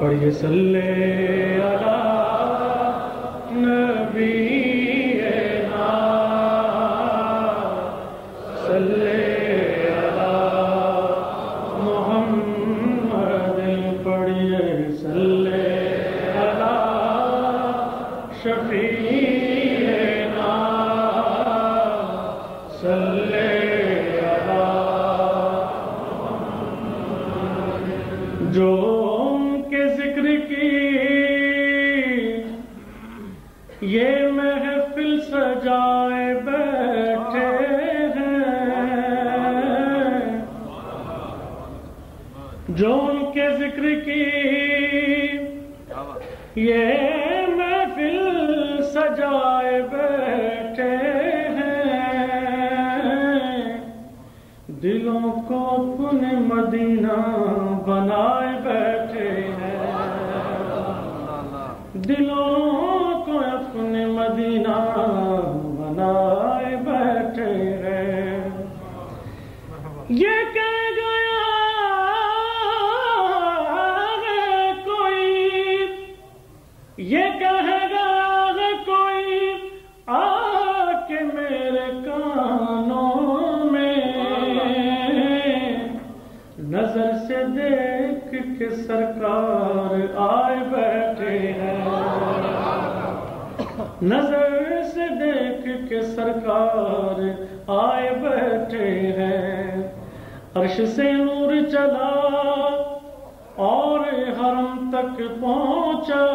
پڑھیے صلی علی نبینا جو ان کے ذکر کی، یہ محفل سجائے بیٹھے ہیں۔ دلوں کو اپنے مدینہ بنائے بیٹھے ہیں۔ دلوں کو اپنے مدینہ بنائے بیٹھے ہیں۔ یہ کہہ نظر سے دیکھ کے سرکار آئے بیٹھے ہیں۔ عرش سے نور چلا اور حرم تک پہنچا۔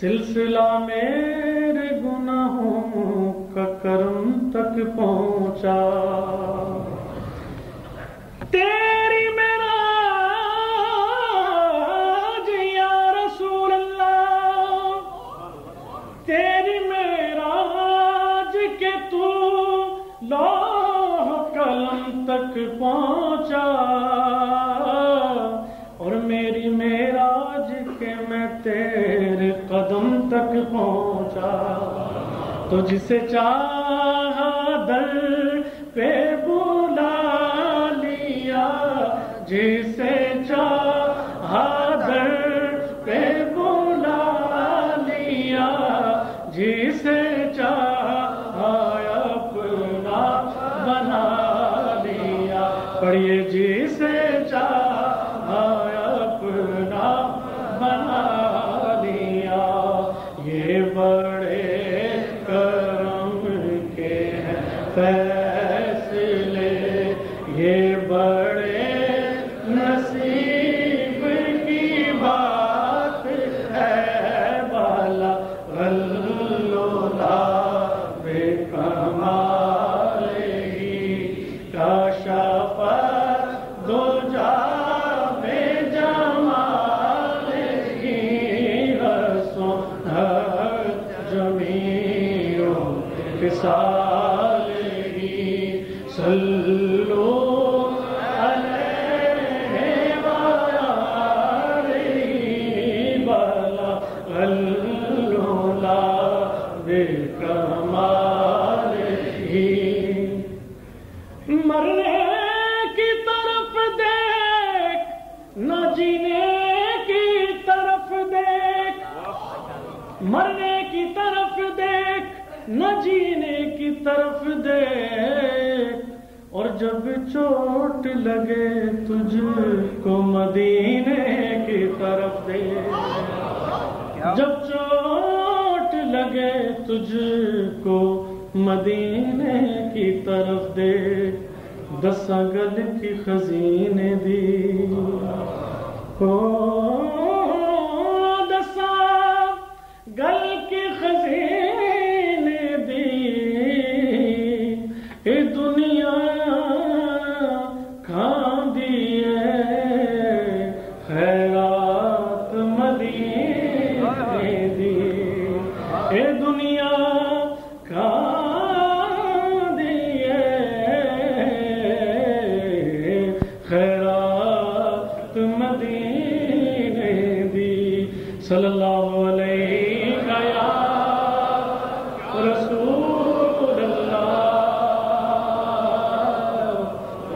سلسلہ میرے گناہوں کا کرم تک پہنچا۔ تیری کہ میں تیرے قدم تک پہنچا تو جسے چاہا در پہ ہیں مرنے کی طرف دیکھ، نہ جینے کی طرف دیکھ۔ اور جب چوٹ لگے تجھ کو مدینے کی طرف دیکھ۔ جب چوٹ لگے تجھ کو مدینے کی طرف دے دسا گل کی خزینے دی۔ ہو۔ گل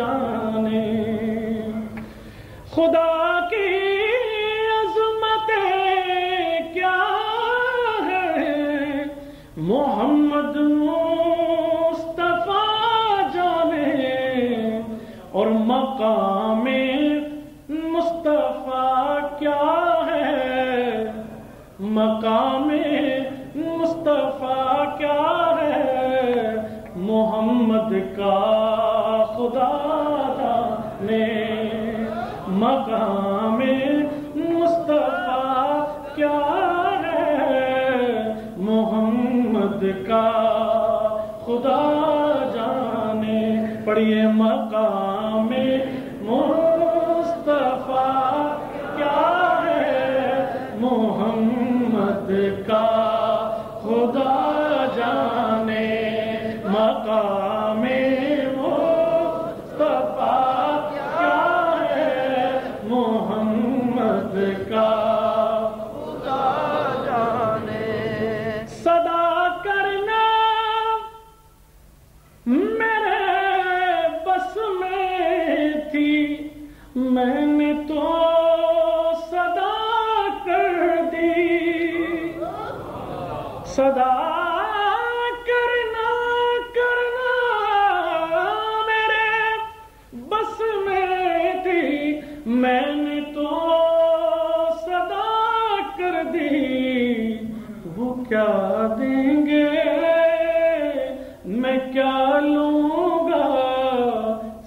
جانے۔ خدا کی عظمت کیا ہے محمد مصطفیٰ جانے اور مقام مصطفیٰ کیا ہے؟ مقام خدا جانے پڑھیے مقام مصطفیٰ کیا ہے محمد کا خدا جانے مقام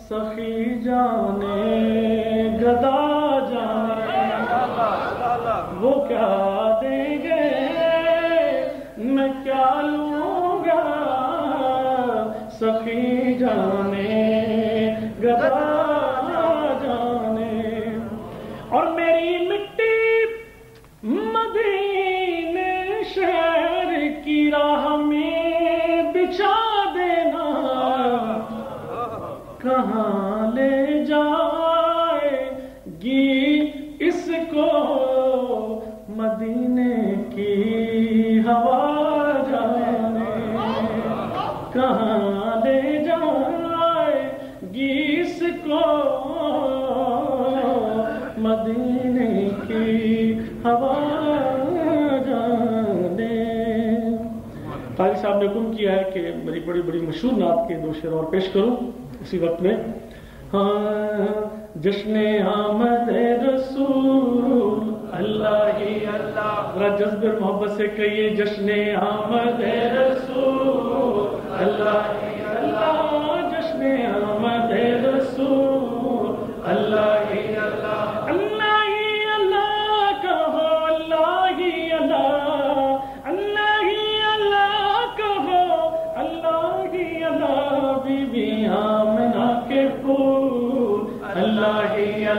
سخی جانے مدینے کی ہوا جانے، کہاں لے جائے گی اس کو؟ مدینے کی ہوا جانے۔ قاری صاحب نے حکم کیا ہے کہ بڑی بڑی بڑی مشہور نعت کے دو شعر اور پیش کروں اسی وقت میں۔ ہاں جشن آمد رسول، اللہ ہی اللہ۔ ذرا جذب محبت سے کہیے جشن آمد رسول، اللہ ہی اللہ۔ جشن آمد رسول، اللہ ہی اللہ۔ اللہ ہی اللہ، کہو اللہ ہی اللہ۔ اللہ ہی اللہ، کہو اللہ ہی اللہ۔ بی بی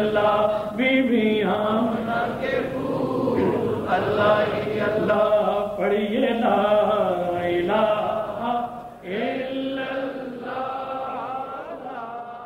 اللہ بی بی آمنہ کے پھول اللہ